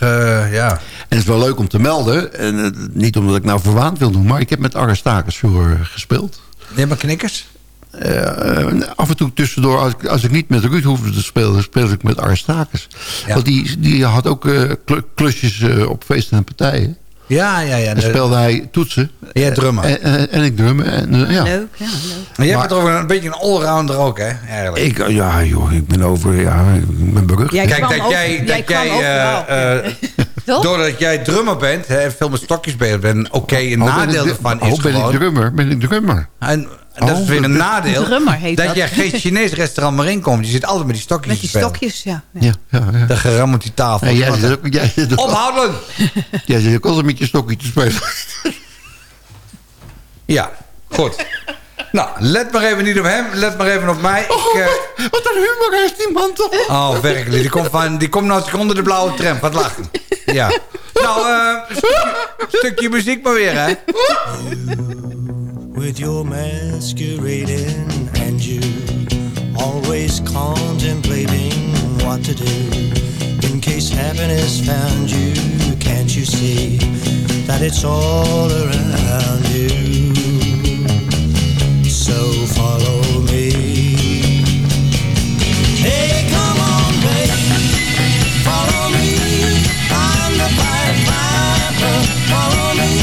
ja. En het is wel leuk om te melden. En, niet omdat ik nou verwaand wil doen. Maar ik heb met Aristakis vroeger gespeeld. Nee, maar knikkers? Uh, af en toe tussendoor, als ik, als ik niet met Ruud hoefde te spelen... speelde ik met Aristakis. Ja. Want die, die had ook uh, klusjes uh, op feesten en partijen. Ja, ja, ja. Dan speelde hij toetsen. En jij drummen. En, en, en, ik drummen. En, ja. Leuk, ja, leuk. Maar jij bent toch een beetje een allrounder ook, hè? Eigenlijk. Ik, ja, joh, ik ben over... Ja, ik ben berucht. Jij Kijk, dat over, jij... Dat jij, jij doordat jij drummer bent, hè, veel met stokjes bezig bent... oké, okay, een oh, nadeel ervan is oh, ben gewoon... ik drummer? Ben ik drummer? En, en dat Oh, is weer een nadeel. drummer heet dat dat. je geen Chinees restaurant meer inkomt. Je zit altijd met die stokjes Met die te spelen. stokjes, ja. Ja, ja, ja. De geram op die tafel. En jij Wat zit ook, jij zit Ophouden! jij zit ook altijd met je stokje te spelen. Ja, goed. Nou, let maar even niet op hem. Let maar even op mij. Ik, eh, Wat een humor heeft die man toch? Oh, werkelijk. Die komt, van, die komt nou als ik onder de blauwe tram. Wat lachen. Ja. Nou, eh, een stukje, stukje muziek maar weer, hè. with your masquerading and you always contemplating what to do. In case happiness found you can't you see that it's all around you? So follow me. Hey come on baby follow me. I'm the Pied Piper follow me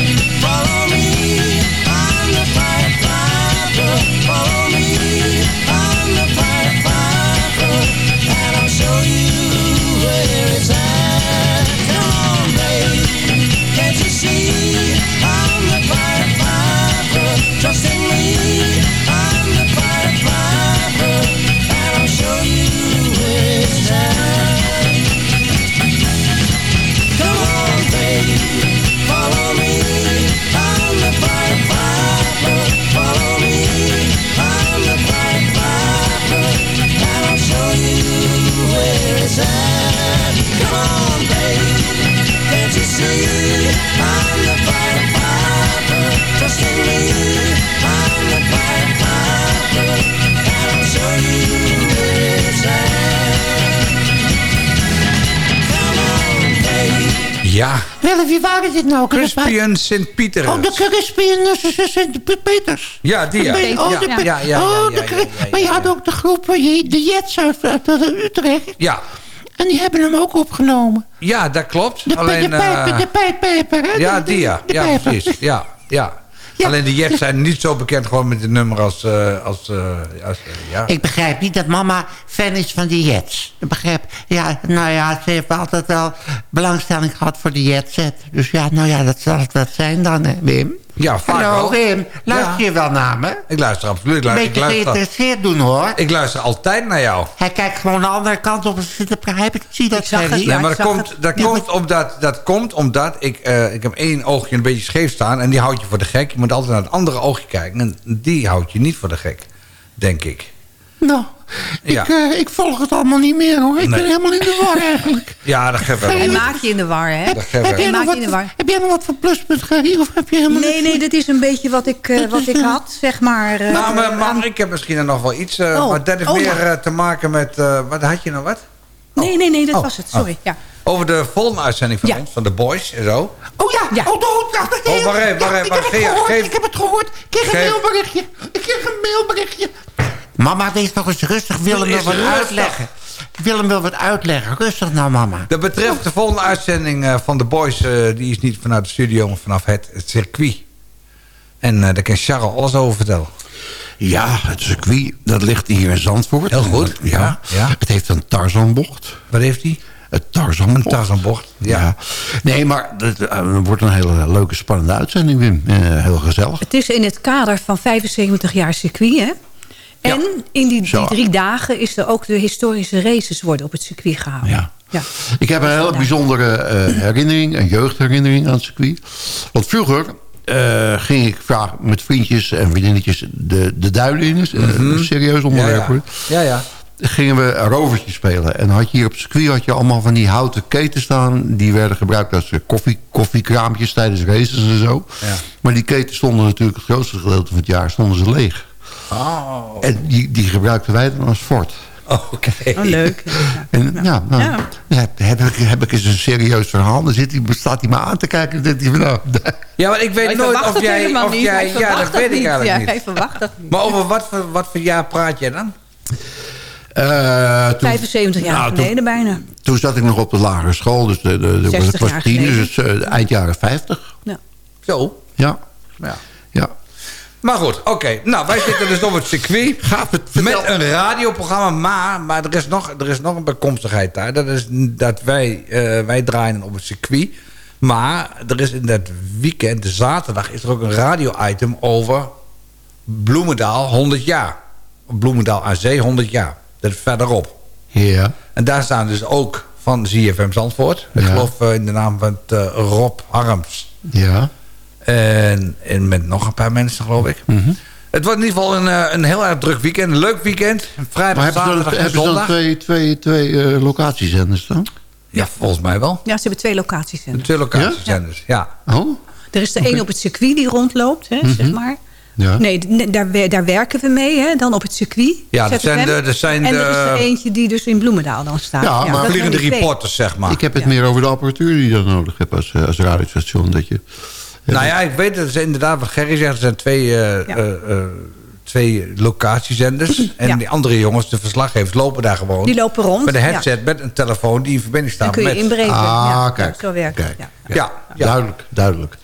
Ja, Wel, wie waren dit nou? Crispian Sint Pieter. Oh, de Crispian Sint-Peters. Ja, die ja. Nee, oh, Ja, de- ja, ja, ja, oh, de ja, ja, Maar je had ook de groep, eh, de Jets uit, uit Utrecht. Ja, En die hebben hem ook opgenomen. ja dat klopt. De, Alleen, de, pijper, eh, de hè? ja, die ja. Ja, precies. Ja, ja. Ja. Alleen de Jets zijn niet zo bekend gewoon met het nummer als... eh, als, eh, als eh, ja. Ik begrijp niet dat mama fan is van de Jets. Ik begrijp, ja, nou ja, ze heeft altijd wel belangstelling gehad voor de Jetset. Dus ja, nou ja, dat zal het wat zijn dan, hè, Wim. Ja, vaak Hallo, wel. Wim. Luister Ja. je wel naar me? Ik luister absoluut. Ik Een luister, ik, beetje geïnteresseerd doen, hoor. ik luister altijd naar jou. Hij kijkt gewoon de andere kant op praten. Ik zie dat Ik zag het, Nee, Ja, maar dat komt, dat, Ja, komt omdat, dat komt omdat ik, eh, ik heb één oogje een beetje scheef staan... en die houdt je voor de gek. Je moet altijd naar het andere oogje kijken. En die houdt je niet voor de gek, denk ik. Nou, Ja. Ik, eh, ik volg het allemaal niet meer hoor. Ik Nee. ben helemaal in de war eigenlijk. Ja, dat geeft wel. Hij maakt je in de war, hè? Dat geeft Heb jij, nog maakt je in wat, de war. heb jij nog wat voor pluspunt, Gerry? Of heb je helemaal Nee, nee, dit is een beetje wat ik, eh, wat ik had, zeg maar. eh, Nou, maar, maar ik heb misschien nog wel iets. eh, Oh. Maar dat heeft Oh, meer ja. eh, te maken met... eh, wat had je nou wat? Nee, nee, nee, dat Oh. was het. Sorry. Ja. Over de volgende uitzending van Ja. ons, van The Boys en zo. Oh ja, Ja. oh, oh, ja, dat- Oh, maar even, maar ja, even, ik maar heb het geef- gehoord, geef- ik heb het gehoord. Ik kreeg een mailberichtje. Ik kreeg een mailberichtje. Mama, wees toch eens rustig. Willem wil wat rustig. uitleggen. Willem wil wat uitleggen. Rustig nou, mama. Dat betreft de volgende uitzending eh, van The Boys... eh, die is niet vanuit de studio, maar vanaf het, het circuit. En eh, daar kan Charles alles over vertellen. Ja, het circuit, dat ligt hier in Zandvoort. Heel goed, Ja. ja, ja. Het heeft een Tarzanbocht. Wat heeft hij? Het Tarzanbocht. Een Tarzanbocht, ja. Nee, maar het wordt een hele leuke, spannende uitzending, Wim. Eh, heel gezellig. Het is in het kader van 75 jaar circuit, hè? En in die, drie dagen is er ook de historische races worden op het circuit gehouden. Ja. Ja. Ik heb een hele bijzondere eh, herinnering, een jeugdherinnering aan het circuit. Want vroeger eh, ging ik vaak met vriendjes en vriendinnetjes de, de duinen in. Een serieus onderwerp. Ja, ja. ja, ja. Gingen we een rovertje spelen. En had je hier op het circuit had je allemaal van die houten keten staan. Die werden gebruikt als koffie, koffiekraampjes tijdens races en zo. Ja. Maar die keten stonden natuurlijk het grootste gedeelte van het jaar stonden ze leeg. Oh, En die, die gebruikten wij dan als fort. oké. Oh, leuk. En ja, nou, Ja. heb, heb, ik, heb ik eens een serieus verhaal. Dan zit hij, staat hij me aan te kijken. Dan hij nou, Ja, maar ik weet Hij nooit verwacht of het jij... helemaal Of niet. jij ja, verwacht dat het weet ik niet. eigenlijk Ja, niet. hij verwacht dat niet. Maar over wat voor, wat voor jaar praat jij dan? eh, toen, 75 jaar nou, geleden bijna. Toen, zat ik nog op de lagere school. Dus de, de, de, 60 het was jaar tien, geleden. dus het eh, eind jaren 50. Zo. Ja, Ja. Maar goed, oké. Nou, wij zitten dus op het circuit. met een radioprogramma. Maar, maar er, is nog, er is nog een bijkomstigheid daar. Dat is dat wij, eh, wij draaien op het circuit. Maar er is in dat weekend, de zaterdag... is er ook een radio-item over Bloemendaal 100 jaar. Bloemendaal aan zee 100 jaar. Dat is verderop. Ja. En daar staan dus ook van ZFM Zandvoort. Ik Ja. geloof eh, in de naam van het, eh, Rob Harms. Ja. En, en met nog een paar mensen, geloof ik. Mhm. Het wordt in ieder geval een, eh, een heel erg druk weekend. Een leuk weekend. Vrijdag, Maar hebben ze zaterdag dan, en hebben ze dan zondag. twee, twee, twee eh, locatiezenders dan? Ja, volgens mij wel. Ja, ze hebben twee locaties. in. Twee locatiezenders, ja. Oh? Er is de een op het circuit die rondloopt, hè, zeg Mhm. maar. Ja. Nee, daar, daar werken we mee, hè, dan op het circuit. Ja, dat zijn de- dat zijn en er is de- er eentje die dus in Bloemendaal dan staat. Ja, maar dat zijn Vliegende reporters, zeg maar. Ik heb het meer over de apparatuur die je dan nodig hebt als, eh, als radiostation. Dat je, Nou ja, ik weet het is inderdaad wat Gerry zegt. Er zijn twee, eh, Ja. eh, eh, twee locatiezenders. En Ja. die andere jongens, de verslaggevers, lopen daar gewoon. Die lopen rond. Met een ja. headset, met een telefoon die in verbinding Dan staat kun je met... inbreken. Ah, ja, kijk, ja, zo werkt kijk. Ja. Ja, ja. Duidelijk, duidelijk.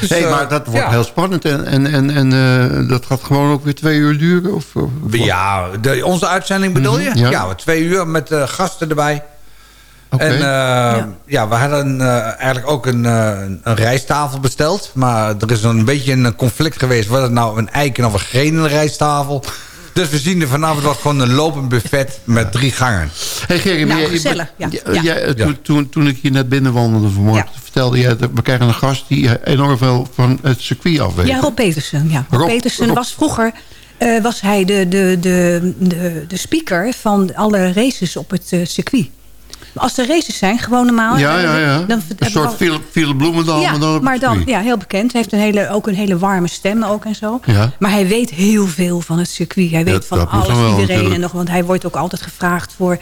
Dus, hey, maar dat wordt ja. heel spannend. En, en, en, en eh, dat gaat gewoon ook weer twee uur duren? Of, of- Ja, de, onze uitzending bedoel je? Mhm, ja. ja. twee uur met eh, gasten erbij. En eh, ja. we hadden eh, eigenlijk ook een, eh, een rijsttafel besteld. Maar er is een beetje een conflict geweest. Wat het nou een eiken of een grenen rijsttafel? Dus we zien er vanavond wat gewoon een lopend buffet met drie gangen. Hey Gerry, Nou, gezellig, ja. Ja. eh, Ja. toen, toen, toen ik hier net binnenwandelde vanmorgen... Ja. vertelde jij... dat we krijgen een gast die enorm veel van het circuit af weet. Ja, Rob Petersen. Ja. Rob, Rob- Petersen Rob- was vroeger eh, was hij de, de, de, de, de speaker van alle races op het circuit. Als er races zijn, gewoon normaal. Ja, ja, ja. Dan, een soort Bloemendaal, ja, maar dan maar dan, ja, heel bekend. Hij heeft een hele, ook een hele warme stem ook en zo. Ja. Maar hij weet heel veel van het circuit. Hij weet van alles, wel, iedereen. natuurlijk. En nog, want hij wordt ook altijd gevraagd voor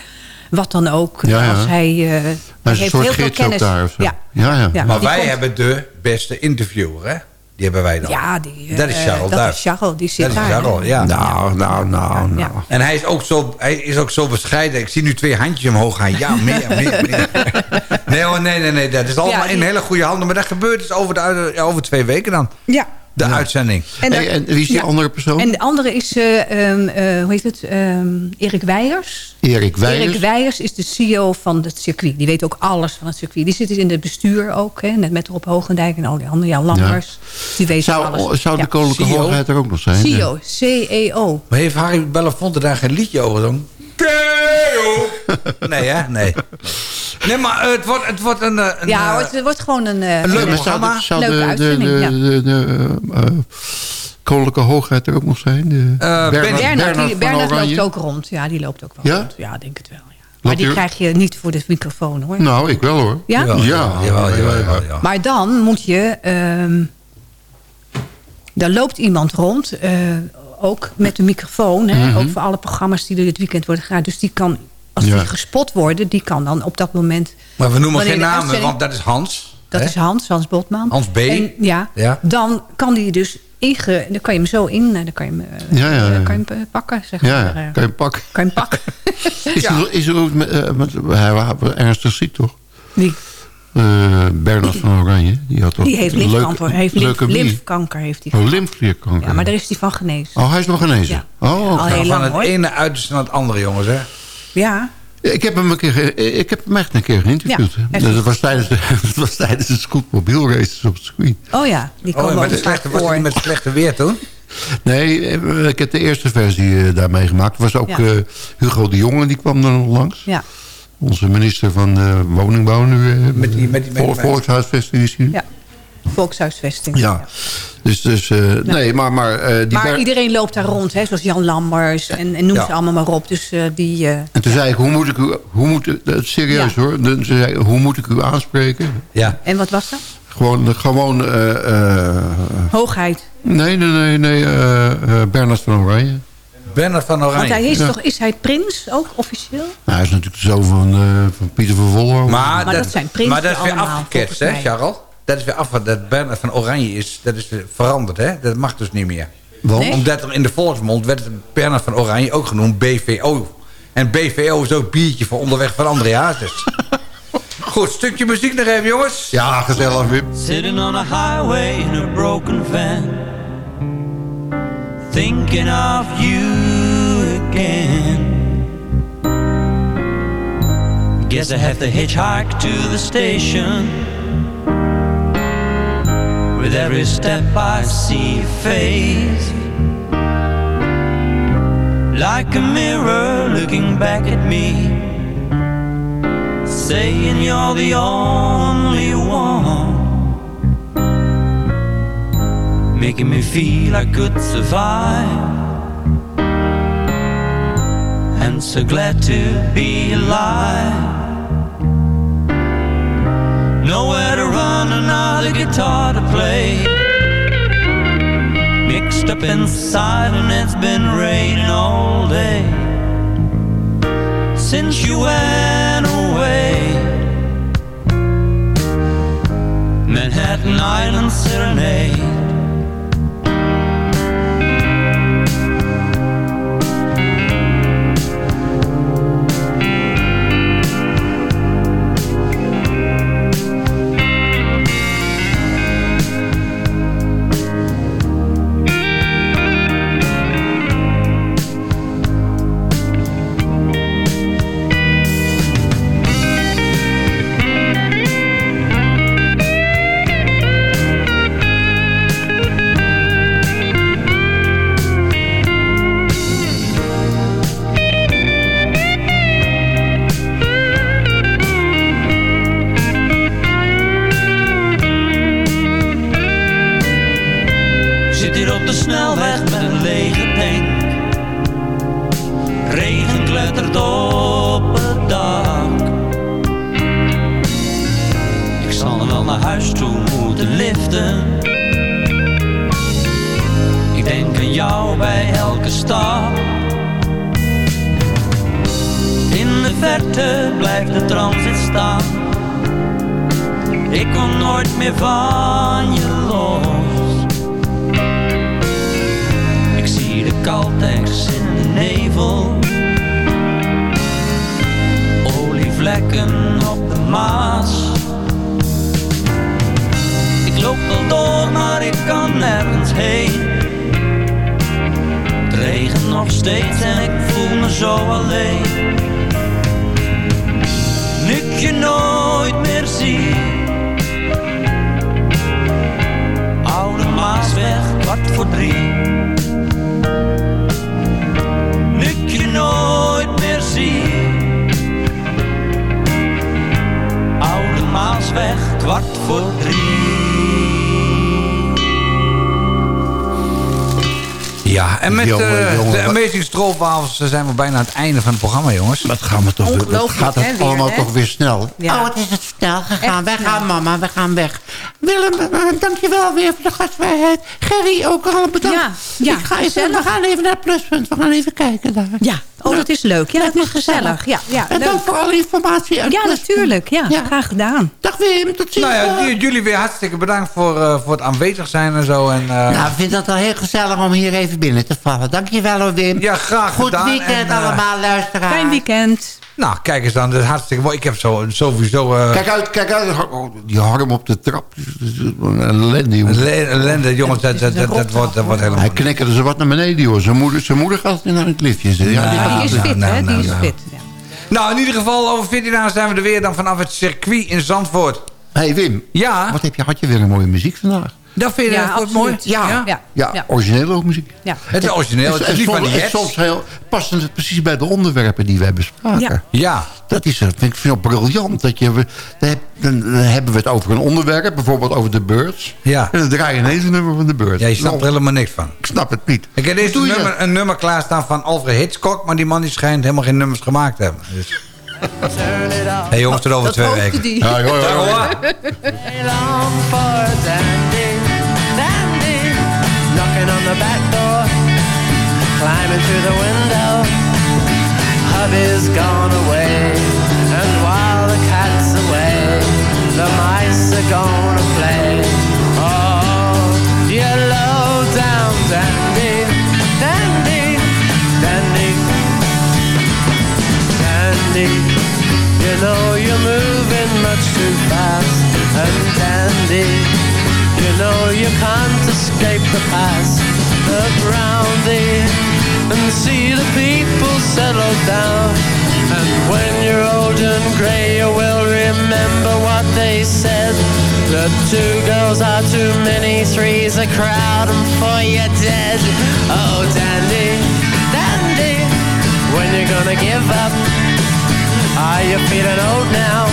wat dan ook. Ja, ja. Als hij, eh, hij heeft soort heel veel gids ook kennis. daar. Ja. Ja, ja. Ja. Maar wij komt- hebben de beste interviewer, hè? Die hebben wij dan. Ja, die, eh, Dat is Charles dat Duif. is Charles, die zit Dat is daar. Charles, ja. Nou, nou, nou, nou. Ja. En hij is, ook zo, hij is ook zo bescheiden. Ik zie nu twee handjes omhoog gaan. Ja, meer, meer, meer. Nee hoor, nee, nee, nee. Dat is allemaal Ja, die- in hele goede handen. Maar dat gebeurt dus over, de, over twee weken dan. Ja. De uitzending. En, Hey, en wie is die ja. andere persoon? En de andere is, eh, ehm, eh, hoe heet het, Ehm, Erik Weijers. Erik Weijers. Erik Weijers is de CEO van het circuit. Die weet ook alles van het circuit. Die zit dus in het bestuur ook, hè, net met Rob Hoogendijk en al die anderen. Jan Lammers. Die weet Zou, alles. zou de Ja. koninklijke CEO? hoogheid er ook nog zijn? CEO, C-E-O. Maar heeft Harry Belafonte daar geen liedje over dan? Nee, hè? Nee. Nee, maar eh, het wordt, het wordt een... eh, een Ja, eh, het wordt gewoon een, eh, een leuk Maar zou de, programma. zou Leuke de, de, uitzending, de, ja. de, de, eh, koninklijke hoogheid er ook nog zijn? De Eh, Bernard, Bernard, die, Bernard loopt ook rond. Ja, die loopt ook wel Ja? rond. Ja, denk het wel. Ja. Maar die krijg je niet voor de microfoon, hoor. Nou, ik wel hoor. Ja? Ja, jawel, jawel. Maar dan moet je... ehm daar loopt iemand rond, eh, ook met de microfoon. Hè, Mhm. Ook voor alle programma's die er dit weekend worden gedaan. Dus die kan, als Ja. die gespot worden... die kan dan op dat moment... Maar we noemen geen namen, want dat is Hans. Dat hè? is Hans, Hans Botman. Hans B. En, ja, Ja. dan kan die dus inge... Dan kan je hem zo in... en Dan kan je hem, eh, Ja, ja, kan je hem eh, pakken, zeg maar. ja, eh. kan je hem pakken. Kan je hem pakken. Is, er, is er ook met, eh, met, hij was ernstig ziek, toch? Wie? Eh, Bernard van Oranje. Die, had toch Die heeft lymfkanker. Heeft lymfkanker heeft hij. Oh, lymfklierkanker. Ja, maar daar is hij van genezen. Oh, hij is nog genezen? Ja. Oh, Al Van het hoor. ene uiterste naar het andere, jongens. Hè? Ja. Ik heb hem, een keer, ik heb hem echt een keer geïnterviewd. Ja, dat, was tijdens de, dat was tijdens de scootmobiel races op het circuit. Oh ja, die Oh, komen met ook het vaak slechte, was voor. hij met slechte weer toen? Nee, eh, ik heb de eerste versie eh, daar meegemaakt. Er was ook Ja. eh, Hugo de Jonge, die kwam er nog langs. Ja. Onze minister van eh, Woningbouw nu. eh, Met die- met die- met die- volkshuisvesting is hij. Ja. Volkshuisvesting. Ja. Dus, dus eh, nee, maar... Maar, eh, die Maar iedereen loopt daar rond, hè, zoals Jan Lammers en, en noem Ja. ze allemaal maar op. Dus eh, die... eh, En toen zei ik, hoe moet ik u... Hoe moet, dat is serieus hoor. Toen zei ik, hoe moet ik u aanspreken? Ja. en wat was dat? Gewoon, gewoon eh, eh, Hoogheid. nee, nee, nee, nee eh, eh, Bernard van Oranje. Bernard van Want Oranje. hij is Ja. toch, is hij prins ook officieel? Nou, hij is natuurlijk de zoon van, eh, van Pieter van Vollo. Maar, Maar dat zijn prinsen Maar dat is weer afgeketst, hè. Charles? Dat is weer af, dat Bernard van Oranje is, dat is veranderd, hè? Dat mag dus niet meer. Want? Nee? Omdat er in de volksmond werd Bernard van Oranje ook genoemd BVO. En BVO is ook biertje voor onderweg van André Hazes. Goed, stukje muziek nog even, jongens. Ja, gezellig, Wim. Sitting on a highway in a broken van Thinking of you again. Guess I have to hitchhike to the station. With every step I see your face. Like a mirror looking back at me. Saying you're the only one Making me feel I could survive. And so glad to be alive. Nowhere to run, another guitar to play. Mixed up inside and it's been raining all day. Since you went away. Manhattan Island Serenade nooit meer van je los. Ik zie de Caltex in de nevel. Olievlekken op de Maas. Ik loop wel door, maar ik kan nergens heen. Het regent nog steeds en ik voel me zo alleen. Nu je nooit Maasweg, kwart voor drie. Nu ik je nooit meer zie. Oude Maasweg, kwart voor drie. Ja, en met Jongen, eh, jongen, de wat- Amazing Stroopwafels zijn we bijna aan het einde van het programma, jongens. Dat gaan we toch weer- gaat het allemaal toch weer snel. Ja. Oh, wat is het snel gegaan. Echt wij gaan, mama, we gaan weg. Willem, uh, dankjewel weer voor de gastvrijheid. Gerry, ook al bedankt. Ja, ja, Ik ga even, we gaan even naar het pluspunt. We gaan even kijken daar. Ja, oh, dat is leuk. Ja, dat is gezellig. Ja, ja, en leuk. dank voor alle informatie. Ja, Pluspunt. natuurlijk. Ja, Ja. graag gedaan. Dag Wim, tot ziens. Nou ja, jullie weer hartstikke bedankt voor, eh, voor het aanwezig zijn en zo. En, eh, Nou, ik vind dat wel heel gezellig om hier even binnen te vallen. Dankjewel hoor, Wim. ja, graag Goed gedaan. weekend en, eh, allemaal, luisteraars. Fijn weekend. Nou, kijk eens dan, dat is hartstikke mooi. Ik heb zo, sowieso... eh, Kijk uit, kijk uit. Oh, die harm op de trap. Een ellende, jongen. Een ellende, jongens, dat, dat, dat, dat wordt, dat wordt helemaal... Hij knikkerde ze wat naar beneden, hoor. Zijn moeder, zijn moeder gaat naar het liftje. Ja, die Nou, Die is fit, nou, hè? nou, Die is nou. fit. Ja. Nou, in ieder geval, over 14 dagen zijn we er weer dan vanaf het circuit in Zandvoort. hey, Wim. Ja, Wat heb je, had je weer een mooie muziek vandaag? Dat vind je Ja, absoluut. mooi? Ja, ja. Ja, Ja. originele ook muziek. Ja. Het is origineel, het is niet van soms, die soms heel, past het precies bij de onderwerpen die wij bespraken. Ja. Ja, Dat is, dat vind ik veel briljant. Dat je, dan, heb- dan hebben we het over een onderwerp, bijvoorbeeld over de Birds. Ja. En dan draai je ineens een nummer van de Birds. ja je snapt er Nou, helemaal niks van. Ik snap het niet. Ik heb eerst een nummer, een nummer klaarstaan van Alfred Hitchcock... maar die man die schijnt helemaal geen nummers gemaakt te hebben. Dus... Hé hey, jongens, tot over Dat twee weken. die. Ja, hoor. Knocking on the back door, climbing through the window. Hubby's gone away, and while the cat's away, the mice are gonna play. Oh, you low down dandy, dandy, dandy, dandy. You know you're moving much too fast and dandy. You know you can't escape the past. Look round thee and see the people settle down. And when you're old and grey, you will remember what they said. The two girls are too many, three's a crowd, and four you're dead. Oh, dandy, dandy, when you're gonna give up? Are you feeling old now?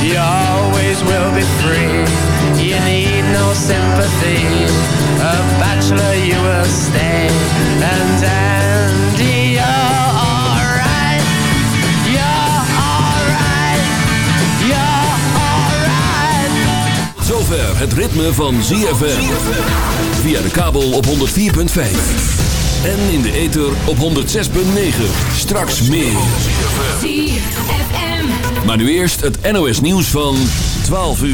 You always will be free. You need no sympathy. A bachelor you will stay. And Andy, you're alright. You're alright. You're alright. Zover het ritme van ZFM. Via de kabel op 104.5. En in de ether op 106.9. Straks meer. Maar nu eerst het NOS nieuws van 12 uur.